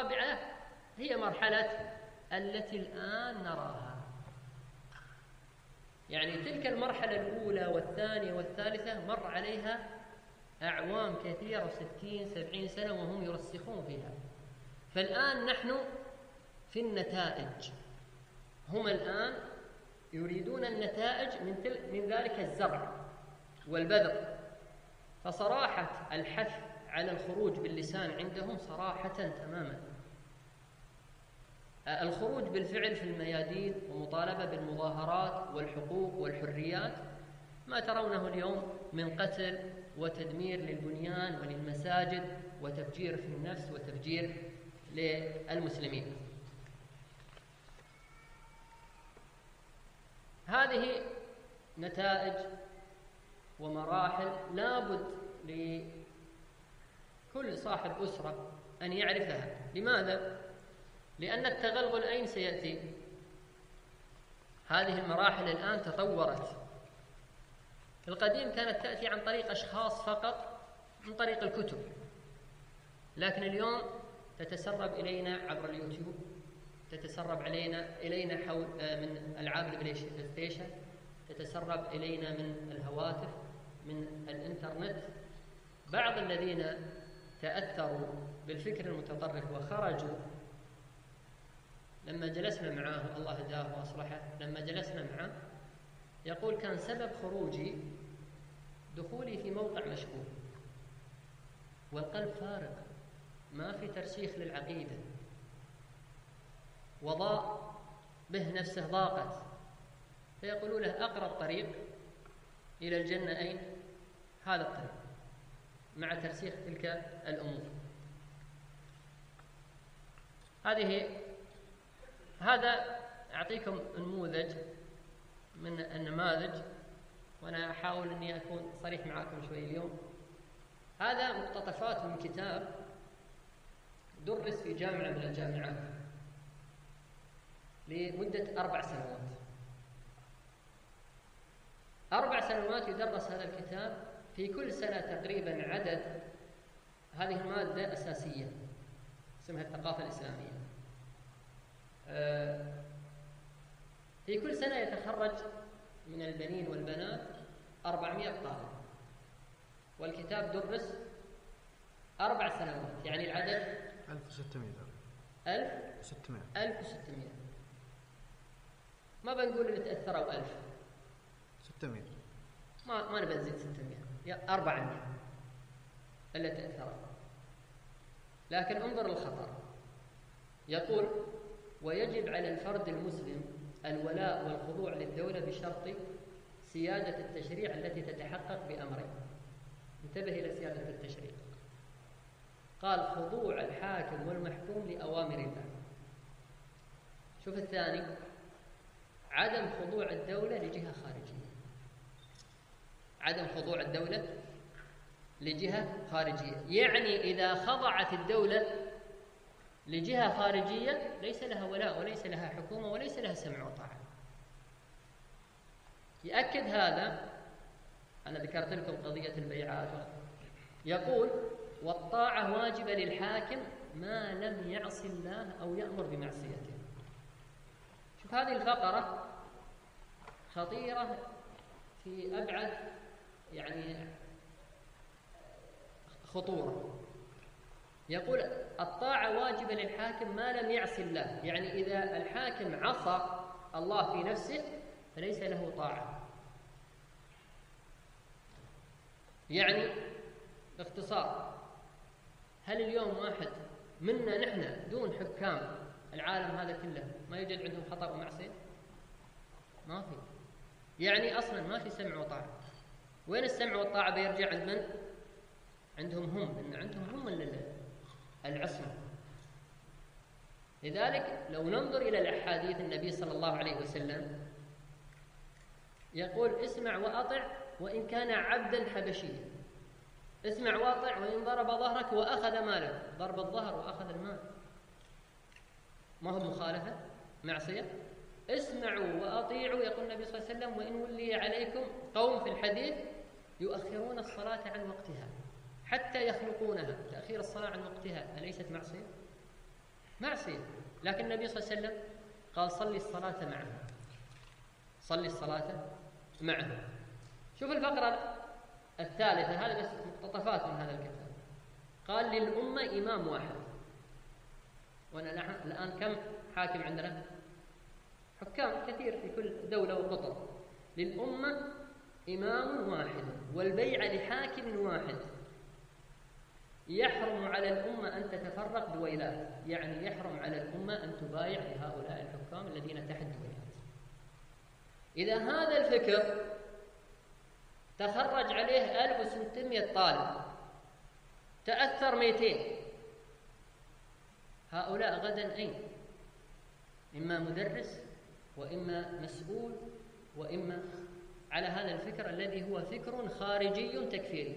والرابعة هي مرحلة التي الآن نراها. يعني تلك المرحلة الأولى والثانية والثالثة مر عليها أعوام كثيرة ستين سبعين سنة وهم يرسخون فيها. فالآن نحن في النتائج. هم الآن يريدون النتائج من, تل من ذلك الزرع والبذر. فصراحة الحث على الخروج باللسان عندهم صراحة تماما. الخروج بالفعل في الميادين ومطالبة بالمظاهرات والحقوق والحريات ما ترونه اليوم من قتل وتدمير للبنيان وللمساجد وتفجير في النفس وتفجير للمسلمين هذه نتائج ومراحل لابد لكل صاحب أسرة أن يعرفها لماذا؟ لأن التغلغل أين سيأتي؟ هذه المراحل الآن تطورت. في القديم كانت تأتي عن طريق أشخاص فقط من طريق الكتب. لكن اليوم تتسرب إلينا عبر اليوتيوب تتسرب علينا إلينا حول آه، من ألعاب البلاي ستيشن تتسرب إلينا من الهواتف من الإنترنت. بعض الذين تأثروا بالفكر المتطرف وخرجوا لما جلسنا معاه الله هداه وأصلحه لما جلسنا معه يقول كان سبب خروجي دخولي في موقع مشكوك والقلب فارغ ما في ترسيخ للعقيدة. وضاء به نفسه ضاقت. فيقولوا له أقرب طريق إلى الجنة أين؟ هذا الطريق مع ترسيخ تلك الأمور. هذه هذا أعطيكم نموذج من النماذج وأنا أحاول أني أكون صريح معكم شوي اليوم. هذا مقتطفات من كتاب درس في جامعة من الجامعات لمدة أربع سنوات. أربع سنوات يدرس هذا الكتاب في كل سنة تقريبا عدد هذه المادة أساسية اسمها الثقافة الإسلامية. في كل سنة يتخرج من البنين والبنات 400 طالب والكتاب درس أربع سنوات يعني العدد 1600 1600 1600 ما بنقول اللي تأثروا 1000 600 ما ما نبي نزيد 600 يا 400 اللي تأثروا. لكن انظر الخطر. يقول ويجب على الفرد المسلم الولاء والخضوع للدولة بشرط سيادة التشريع التي تتحقق بأمرين. انتبه إلى سيادة التشريع. قال خضوع الحاكم والمحكوم لأوامر الله. شوف الثاني. عدم خضوع الدولة لجهة خارجية. عدم خضوع الدولة لجهة خارجية. يعني إذا خضعت الدولة لجهة خارجية ليس لها ولاء وليس لها حكومة وليس لها سمع وطاعة. يأكد هذا أنا ذكرت لكم قضية البيعات. يقول والطاعة واجبة للحاكم ما لم يعص الله أو يأمر بمعصيته. شوف هذه الفقرة خطيرة في أبعد يعني خطورة. يقول الطاعة واجبة للحاكم ما لم يعص الله. يعني إذا الحاكم عصى الله في نفسه فليس له طاعة. يعني باختصار هل اليوم واحد منا نحن دون حكام العالم هذا كله ما يوجد عندهم خطأ ومعصية؟ ما في. يعني أصلا ما في سمع وطاعة. وين السمع والطاعة بيرجع عند من؟ عندهم هم. إن عندهم هم العصمة. لذلك لو ننظر إلى الأحاديث النبي صلى الله عليه وسلم يقول اسمع وأطع وإن كان عبدا حبشيا. اسمع وأطع وإن ضرب ظهرك وأخذ مالك ضرب الظهر وأخذ المال. ما هو مخالفة؟ معصية. اسمعوا وأطيعوا يقول النبي صلى الله عليه وسلم وإن ولي عليكم قوم في الحديث يؤخرون الصلاة عن وقتها. حتى يخلقونها. تأخير الصلاة عن وقتها. أليست معصية؟ معصية. لكن النبي صلى الله عليه وسلم قال صلي الصلاة معه. صلي الصلاة معه. شوف الفقرة الثالثة. هذا بس مقتطفات من هذا الكتاب. قال للأمة إمام واحد. وأنا الآن كم حاكم عندنا؟ حكام كثير في كل دولة وقطر. للأمة إمام واحد والبيع لحاكم واحد. يحرم على الأمة أن تتفرق دويلات يعني يحرم على الأمة أن تبايع لهؤلاء الحكام الذين تحت دويلات إذا هذا الفكر تخرج عليه 1600 طالب تأثر 200 هؤلاء غدا أين؟ إما مدرس وإما مسؤول وإما على هذا الفكر الذي هو فكر خارجي تكفيري.